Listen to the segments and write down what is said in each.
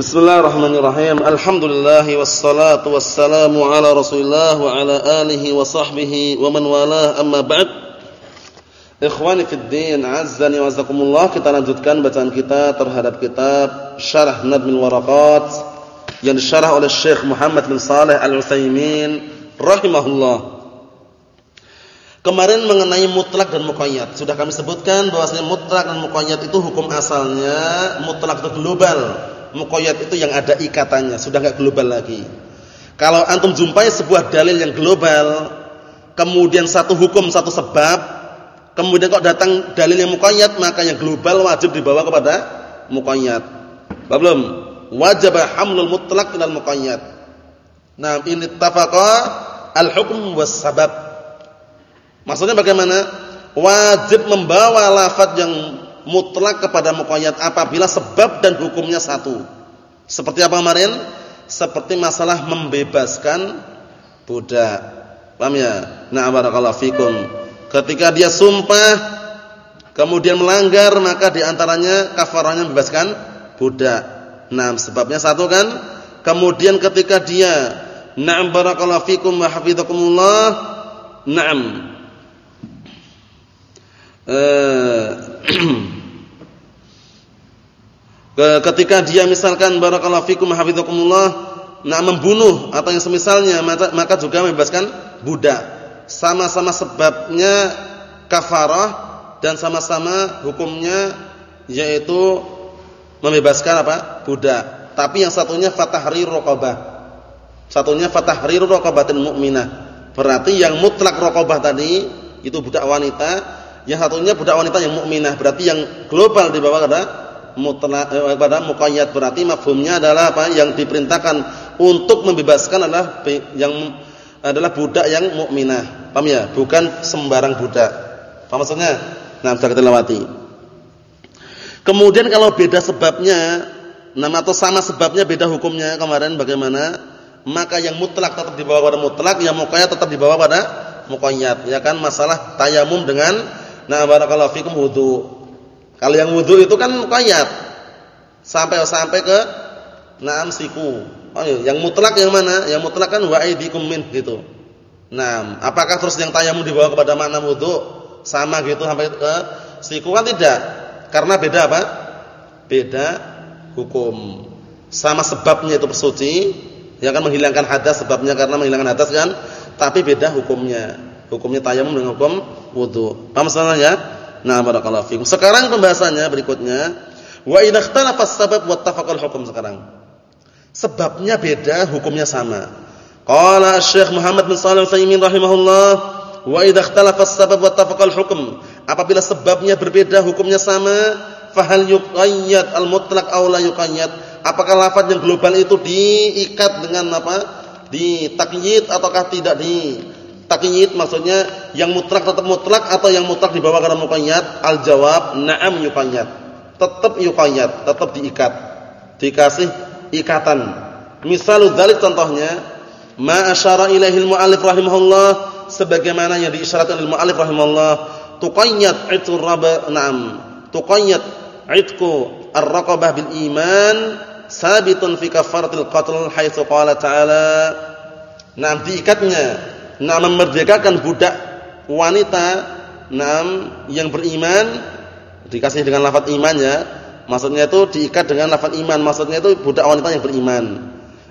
Bismillahirrahmanirrahim. Alhamdulillah wassalatu wassalamu ala Rasulillah wa ala alihi wa sahbihi wa man walah amma ba'd. Ikhwani fid din, azzani wa azakumullah. Kita lanjutkan bacaan kita terhadap kitab Syarah Nadmil Waraqat yang disyarah oleh Syekh Muhammad bin Saleh Al-Utsaimin rahimahullah. Kemarin mengenai mutlak dan muqayyad. Sudah kami sebutkan bahwasanya mutlak dan muqayyad itu hukum asalnya mutlak itu global muqayyad itu yang ada ikatannya, sudah enggak global lagi. Kalau antum jumpai sebuah dalil yang global, kemudian satu hukum, satu sebab, kemudian kok datang dalil yang muqayyad, maka yang global wajib dibawa kepada muqayyad. Belum? Wajib hamlul mutlaq ilal muqayyad. Nah, ini tafaqa al-hukm was sabab. Maksudnya bagaimana? Wajib membawa lafaz yang mutlak kepada muqayyad apabila sebab dan hukumnya satu. Seperti apa kemarin? Seperti masalah membebaskan budak. Paham ya? Nah, barakallahu fikum. Ketika dia sumpah kemudian melanggar maka di antaranya kafarahnya membebaskan budak. Nah, sebabnya satu kan? Kemudian ketika dia na'am barakallahu fikum wa hafizakumullah. Naam. Eh ketika dia misalkan barakallahu fikum hafizakumullah nak membunuh atau yang semisalnya maka, juga membebaskan budak. Sama-sama sebabnya kafarah dan sama-sama hukumnya yaitu membebaskan apa? budak. Tapi yang satunya fatahrir raqabah. Satunya fatahrir raqabatin mu'minah. Berarti yang mutlak raqabah tadi itu budak wanita, yang satunya budak wanita yang mukminah. Berarti yang global di bawah ada mutlak eh, muqayyad berarti mafhumnya adalah apa yang diperintahkan untuk membebaskan adalah yang adalah budak yang mukminah. Paham ya? Bukan sembarang budak. Paham maksudnya? Nah, sudah kita lewati. Kemudian kalau beda sebabnya, nama atau sama sebabnya beda hukumnya kemarin bagaimana? Maka yang mutlak tetap dibawa pada mutlak, yang muqayyad tetap dibawa pada muqayyad. Ya kan masalah tayamum dengan nah barakallahu fikum wudu. Kalau yang wudhu itu kan muqayyad. Sampai sampai ke naam siku. Oh, iya. yang mutlak yang mana? Yang mutlak kan wa'idikum min gitu. Nah, apakah terus yang tayamum dibawa kepada makna wudhu sama gitu sampai ke siku kan tidak? Karena beda apa? Beda hukum. Sama sebabnya itu bersuci, yang kan menghilangkan hadas sebabnya karena menghilangkan hadas kan, tapi beda hukumnya. Hukumnya tayamum dengan hukum wudhu. Paham masalahnya? Nah, barakallahu fikum. Sekarang pembahasannya berikutnya, wa idza ikhtalafa as-sabab wa ittafaqal hukum sekarang. Sebabnya beda, hukumnya sama. Qala Syekh Muhammad bin Shalih Al-Utsaimin rahimahullah, wa idza ikhtalafa as-sabab wa ittafaqal hukum. Apabila sebabnya berbeda, hukumnya sama, fahal yuqayyad al-mutlaq aw la yuqayyad? Apakah lafaz yang global itu diikat dengan apa? Ditakyid ataukah tidak di Takyid maksudnya yang mutlak tetap mutlak atau yang mutlak dibawa karena muqayyad? Al-jawab na'am yuqayyad. Tetap yuqayyad, tetap diikat. Dikasih ikatan. Misal dzalik contohnya ma asyara ilaihil muallif rahimahullah sebagaimana yang diisyaratkan oleh muallif rahimahullah tuqayyad itu raba na'am. Tuqayyad itqu ar-raqabah bil iman sabitun fi kafaratil qatl haitsu qala ta'ala. Nah, diikatnya nah memerdekakan budak wanita nah yang beriman dikasih dengan lafaz iman ya. Maksudnya itu diikat dengan lafaz iman. Maksudnya itu budak wanita yang beriman.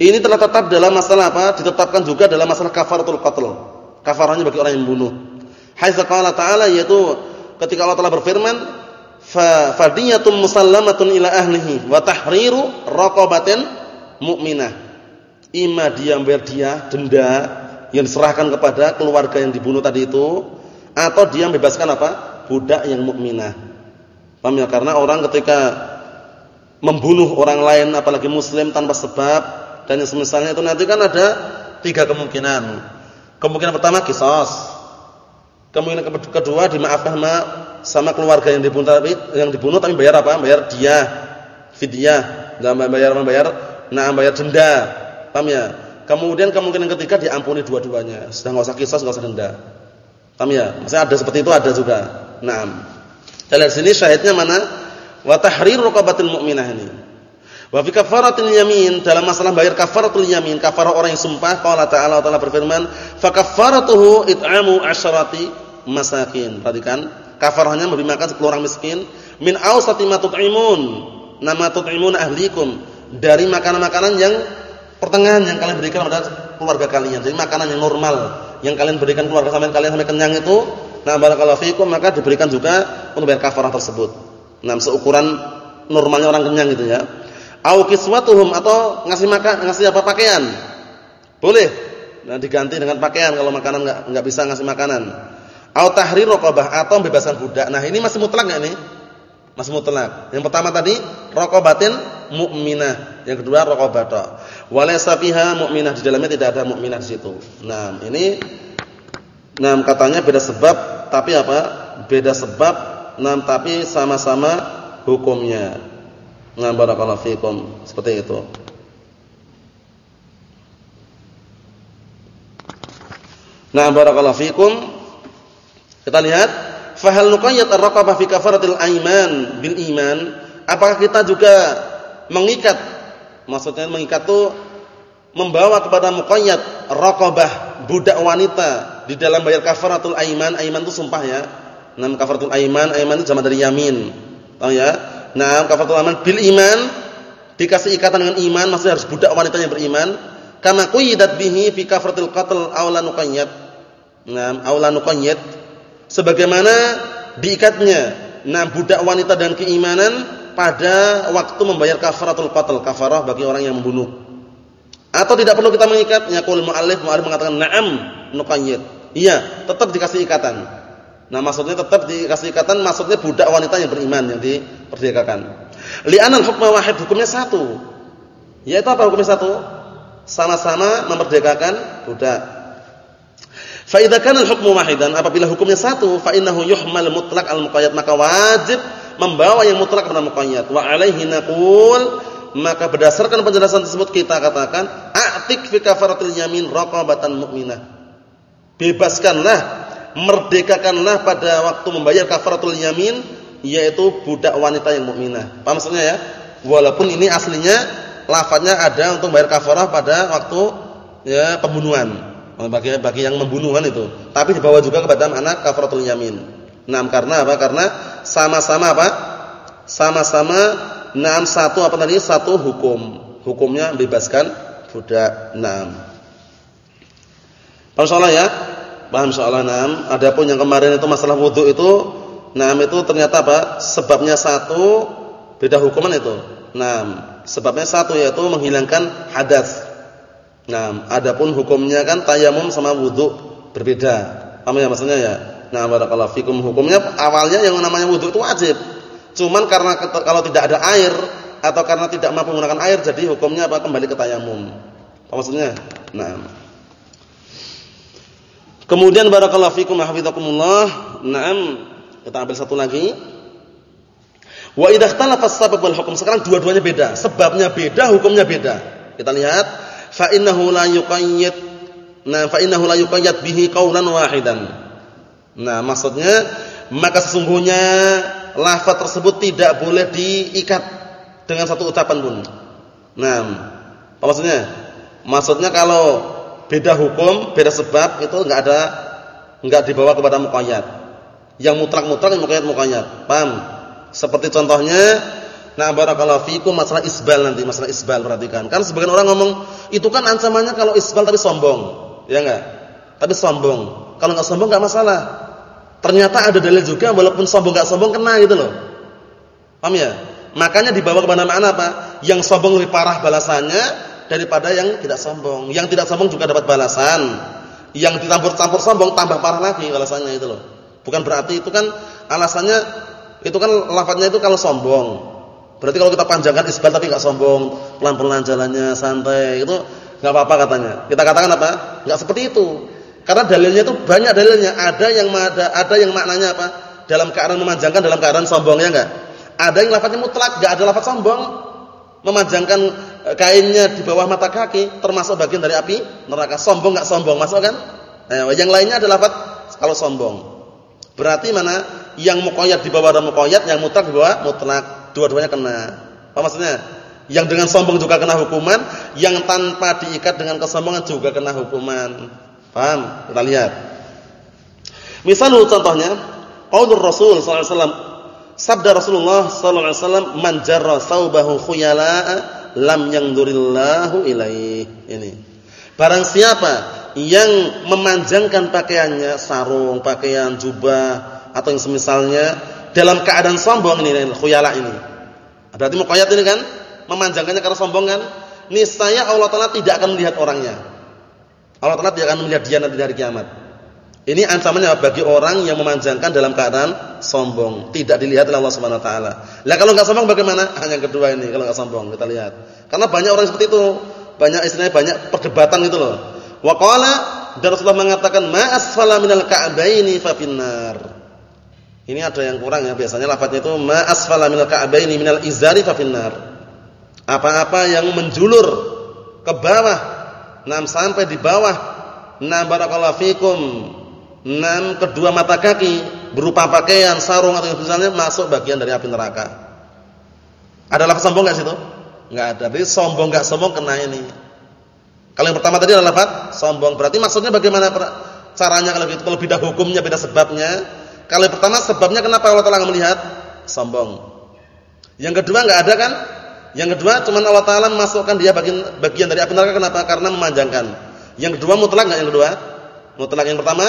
Ini telah tetap dalam masalah apa? Ditetapkan juga dalam masalah kafaratul qatl. Kafarahnya bagi orang yang membunuh. Haitsa qala ta'ala yaitu ketika Allah telah berfirman fa fadiyatun musallamatun ila ahlihi wa tahriru raqabatin mu'minah. Ima dia membayar dia denda yang diserahkan kepada keluarga yang dibunuh tadi itu atau dia membebaskan apa? budak yang mukminah. Paham ya? Karena orang ketika membunuh orang lain apalagi muslim tanpa sebab dan yang semisalnya itu nanti kan ada tiga kemungkinan. Kemungkinan pertama kisos. Kemungkinan kedua dimaafkan sama, sama keluarga yang dibunuh tapi yang dibunuh tapi bayar apa? Bayar dia fidyah, enggak bayar bayar nah bayar denda. Paham ya? Kemudian kemungkinan ketiga diampuni dua-duanya. Sudah enggak usah kisah, enggak usah denda. Paham ya? Maksudnya ada seperti itu ada juga. Naam. Kita lihat sini syahidnya mana? Wa tahriru raqabatil mu'minah ini. Wa fi kafaratil yamin dalam masalah bayar kafaratul yamin, kafarah orang yang sumpah, qala ta'ala Allah Ta'ala berfirman, "Fa kafaratuhu it'amu asyrati masakin." Perhatikan, kafarahnya memberi makan 10 orang miskin min awsati ma tut'imun. Nama tut'imun ahlikum dari makanan-makanan yang pertengahan yang kalian berikan kepada keluarga kalian. Jadi makanan yang normal yang kalian berikan keluarga sampai kalian sampai kenyang itu, nah barakallahu fikum maka diberikan juga untuk bayar kafarah tersebut. Nah, seukuran normalnya orang kenyang gitu ya. Au kiswatuhum atau ngasih makan ngasih apa pakaian. Boleh. Nah, diganti dengan pakaian kalau makanan enggak enggak bisa ngasih makanan. Au tahrir raqabah atau bebaskan budak. Nah, ini masih mutlak enggak ini? Masih mutlak. Yang pertama tadi raqabatin mukminah, yang kedua raqabata. Walaysa fiha mukminah di dalamnya tidak ada mukminah di situ. Nah, ini nah katanya beda sebab tapi apa? Beda sebab nah tapi sama-sama hukumnya. Nah, barakallahu fikum. Seperti itu. Nah, barakallahu fikum. Kita lihat, fahal nuqayyat ar-raqabah fi kafaratil aiman bil iman? Apakah kita juga mengikat maksudnya mengikat itu membawa kepada muqayyad raqabah budak wanita di dalam bayar kafaratul aiman, aiman itu sumpah ya. Nah, kafaratul aiman, aiman itu sama dari yamin. Tahu ya? Nah, kafaratul aman bil iman dikasih ikatan dengan iman, maksudnya harus budak wanita yang beriman. Kama qiyidat bihi fi kafaratil qatl aw la nuqayyad. Nah, aw la nuqayyad sebagaimana diikatnya nah budak wanita dan keimanan pada waktu membayar kafaratul qatl, kafarah bagi orang yang membunuh. Atau tidak perlu kita mengikat? Yaqul muallif, muallif mengatakan na'am nuqayyid. Iya, tetap dikasih ikatan. Nah maksudnya tetap dikasih ikatan maksudnya budak wanita yang beriman yang diperdekakan. Li'anal hukma wahid hukumnya satu. Yaitu apa hukumnya satu? Sama-sama memerdekakan budak. Fa idza kana al-hukmu wahidan apabila hukumnya satu fa innahu yuhmal mutlaq al-muqayyad maka wajib membawa yang mutlak kepada muqayyad. Wa alaihi naqul maka berdasarkan penjelasan tersebut kita katakan a'tik fi kafaratil yamin raqabatan mu'minah. Bebaskanlah merdekakanlah pada waktu membayar kafaratul yamin yaitu budak wanita yang mukminah. Paham maksudnya ya? Walaupun ini aslinya lafadznya ada untuk bayar kafarah pada waktu ya pembunuhan. Bagi bagi yang membunuhan itu. Tapi dibawa juga kepada anak kafaratul yamin. Nah, karena apa? Karena sama-sama apa? Sama-sama enam satu apa tadi? Satu hukum. Hukumnya bebaskan budak. Naam. Paham ya? Paham soalan enam. Adapun yang kemarin itu masalah wudhu itu, enam itu ternyata apa? Sebabnya satu, beda hukuman itu. Enam. Sebabnya satu yaitu menghilangkan hadas. Enam. Adapun hukumnya kan tayamum sama wudhu berbeda. Paham ya maksudnya ya? Nah, barakallahu fikum hukumnya awalnya yang namanya wudhu itu wajib. Cuman karena kalau tidak ada air atau karena tidak mampu menggunakan air jadi hukumnya apa? Kembali ke tayamum. Apa maksudnya? Nah. Kemudian barakallahu fikum hafizakumullah. Naam, kita ambil satu lagi. Wa idza ikhtalafa as-sabab wal hukum. Sekarang dua-duanya beda. Sebabnya beda, hukumnya beda. Kita lihat, fa innahu la yuqayyid. Nah, fa innahu la yuqayyad bihi qaulan wahidan. Nah, maksudnya maka sesungguhnya lafaz tersebut tidak boleh diikat dengan satu ucapan pun. Nah, apa maksudnya? Maksudnya kalau beda hukum, beda sebab itu enggak ada enggak dibawa kepada muqayyad. Yang mutlak-mutlak yang muqayyad muqayyad. Paham? Seperti contohnya nah barakallahu fikum masalah isbal nanti, masalah isbal perhatikan. Kan sebagian orang ngomong, itu kan ancamannya kalau isbal tapi sombong. Ya enggak? Tapi sombong. Kalau enggak sombong enggak masalah. Ternyata ada dalil juga walaupun sombong enggak sombong kena gitu loh. Paham ya? Makanya dibawa kepada mana apa? Yang sombong lebih parah balasannya, daripada yang tidak sombong. Yang tidak sombong juga dapat balasan. Yang dicampur-campur sombong tambah parah lagi balasannya itu loh. Bukan berarti itu kan alasannya itu kan lafadznya itu kalau sombong. Berarti kalau kita panjangkan isbal tapi enggak sombong, pelan-pelan jalannya, santai, itu enggak apa-apa katanya. Kita katakan apa? Enggak seperti itu. Karena dalilnya itu banyak dalilnya. Ada yang ada ada yang maknanya apa? Dalam keadaan memanjangkan, dalam keadaan sombongnya enggak? Ada yang lafadznya mutlak, enggak ada lafadz sombong. Memanjangkan Eh, kainnya di bawah mata kaki termasuk bagian dari api neraka. Sombong enggak sombong masuk kan? Nah, yang lainnya adalah lafaz kalau sombong. Berarti mana? Yang muqayyad di bawah ada muqayyad, yang mutlak di bawah mutlak. Dua-duanya kena. Apa maksudnya? Yang dengan sombong juga kena hukuman, yang tanpa diikat dengan kesombongan juga kena hukuman. Paham? Kita lihat. Misal contohnya, qaulur Rasul sallallahu alaihi wasallam, sabda Rasulullah sallallahu alaihi wasallam, "Man jarra thawbahu khuyala'a lam yandurillahu ilaihi." Ini. Barang siapa yang memanjangkan pakaiannya, sarung, pakaian, jubah atau yang semisalnya dalam keadaan sombong ini khuyala ini. Berarti muqayyad ini kan memanjangkannya karena sombong kan, niscaya Allah Taala tidak akan melihat orangnya. Allah Taala tidak akan melihat dia nanti di hari kiamat. Ini ancamannya bagi orang yang memanjangkan dalam keadaan sombong, tidak dilihat oleh Allah Subhanahu wa taala. Lah kalau enggak sombong bagaimana? Yang kedua ini kalau enggak sombong kita lihat. Karena banyak orang seperti itu, banyak istilahnya banyak perdebatan gitu loh. Wa qala dan Rasulullah mengatakan ma asfala minal ka'baini fa finnar. Ini ada yang kurang ya biasanya lafadznya itu ma asfala minal ka'baini minal izari fa finnar apa-apa yang menjulur ke bawah, enam sampai di bawah, enam barakallahu fikum, enam kedua mata kaki berupa pakaian, sarung atau misalnya masuk bagian dari api neraka. Ada lafaz sombong enggak situ? Enggak ada. Jadi sombong enggak sombong kena ini. Kalau yang pertama tadi adalah lafaz sombong. Berarti maksudnya bagaimana caranya kalau gitu? Kalau beda hukumnya, beda sebabnya. Kalau yang pertama sebabnya kenapa Allah Taala melihat? Sombong. Yang kedua enggak ada kan? Yang kedua cuma Allah taala memasukkan dia bagian bagian dari api neraka kenapa? Karena memanjangkan. Yang kedua mutlak enggak yang kedua? Mutlak yang pertama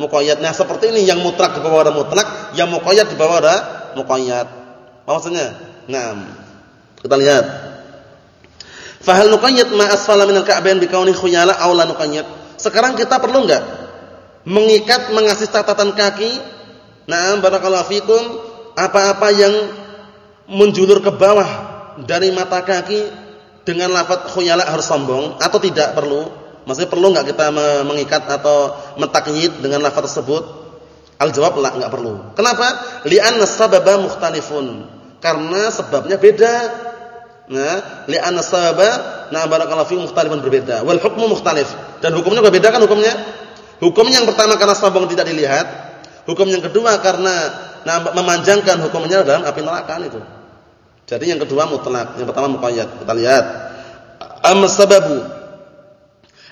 muqayyad. Nah, seperti ini yang mutlak di bawah ada mutlak, yang muqayyad di bawah ada muqayyad. Maksudnya? Naam. Kita lihat. Fahal nuqayyad ma asfala minal ka'bayn bi kauni khuyala aw la nuqayyad? Sekarang kita perlu enggak mengikat mengasih catatan kaki? Naam barakallahu fikum apa-apa yang menjulur ke bawah dari mata kaki dengan lafaz khuyala harus sombong atau tidak perlu? Maksudnya perlu enggak kita mengikat atau mentakyid dengan lafaz tersebut? Al-jawab la enggak perlu. Kenapa? Li'anna sababa mukhtalifun. Karena sebabnya beda. Nah, li'anna sababa na barakallahu fi mukhtalifun berbeda. Wal hukmu mukhtalif. Dan hukumnya berbeda kan hukumnya? Hukum yang pertama karena sombong tidak dilihat. Hukum yang kedua karena nah, memanjangkan hukumnya dalam api neraka itu. Jadi yang kedua mutlak, yang pertama muqayyad. Kita lihat. Amma sababu.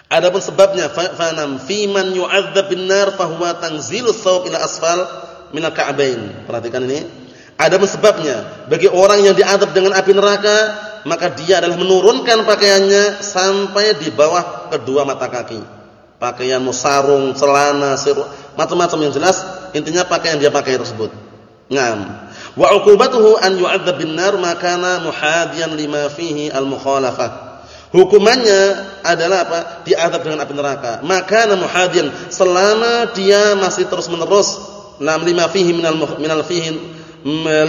Adapun sebabnya fanam fi man yu'adzab bin nar fa huwa tanzilu thawb ila asfal min al-ka'bain. Perhatikan ini. Adapun sebabnya bagi orang yang diadab dengan api neraka, maka dia adalah menurunkan pakaiannya sampai di bawah kedua mata kaki. Pakaian musarung, celana, macam-macam yang jelas, intinya pakaian dia pakai tersebut. Ngam. Wa 'uqubatuhu an yu'adzab bin nar ma kana muhadiyan lima fihi al-mukhalafah. Hukumannya adalah apa? Diadab dengan api neraka. Maka muhadiyan selama dia masih terus-menerus nam lima fihi minal minal fihi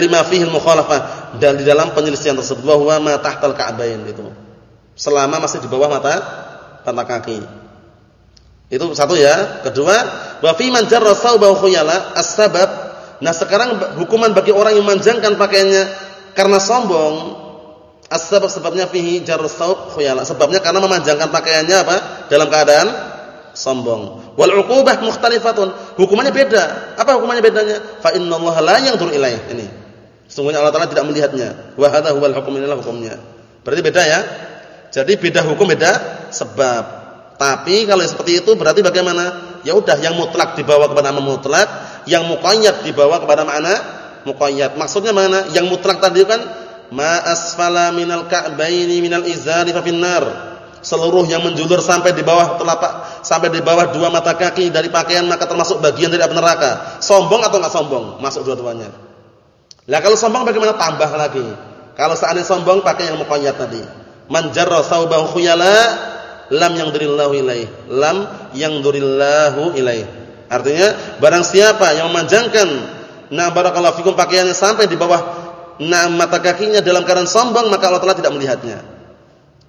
lima fihi al-mukhalafah dan di dalam penyelesaian tersebut bahwa ma tahtal ka'bain itu. Selama masih di bawah mata mata kaki. Itu satu ya. Kedua, wa fi man jarra thawbahu khuyala as-sabab Nah sekarang hukuman bagi orang yang memanjangkan pakaiannya karena sombong. As-sabab sebabnya fihi jarrus saub khuyala. Sebabnya karena memanjangkan pakaiannya apa? Dalam keadaan sombong. Wal 'uqubah mukhtalifatun. Hukumannya beda. Apa hukumannya bedanya? Fa innallaha la yanzur ilaih. Ini. Sesungguhnya Allah Taala tidak melihatnya. Wa hadza huwal hukm inilah hukumnya. Berarti beda ya? Jadi beda hukum beda sebab. Tapi kalau seperti itu berarti bagaimana? Ya udah yang mutlak dibawa kepada mutlak, yang muqayyad dibawa kepada makna muqayyad. Maksudnya mana? Yang mutlak tadi kan ma asfala minal ka'baini minal izari fa finnar. Seluruh yang menjulur sampai di bawah telapak sampai di bawah dua mata kaki dari pakaian maka termasuk bagian dari api neraka. Sombong atau enggak sombong? Masuk dua-duanya. Lah kalau sombong bagaimana tambah lagi? Kalau seandainya sombong pakai yang muqayyad tadi. Man jarra thawbahu khuyala lam yang durillahu ilaih. Lam yang durillahu ilaih. Artinya barang siapa yang memanjangkan nah barakallahu fikum pakaiannya sampai di bawah nah mata kakinya dalam keadaan sombong maka Allah Taala tidak melihatnya.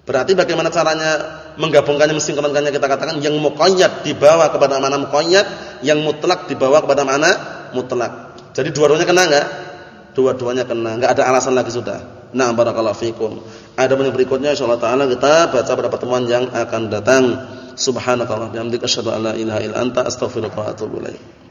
Berarti bagaimana caranya menggabungkannya mensinkronkannya kita katakan yang muqayyad dibawa kepada mana muqayyad, yang mutlak dibawa kepada mana mutlak. Jadi dua-duanya kena enggak? Dua-duanya kena, enggak ada alasan lagi sudah. Nah, barakallahu fikum. Ada yang berikutnya insyaallah taala kita baca pada pertemuan yang akan datang. Subhanakallahumma wa bihamdika asyhadu an la ilaha illa anta astaghfiruka wa atubu ilaik.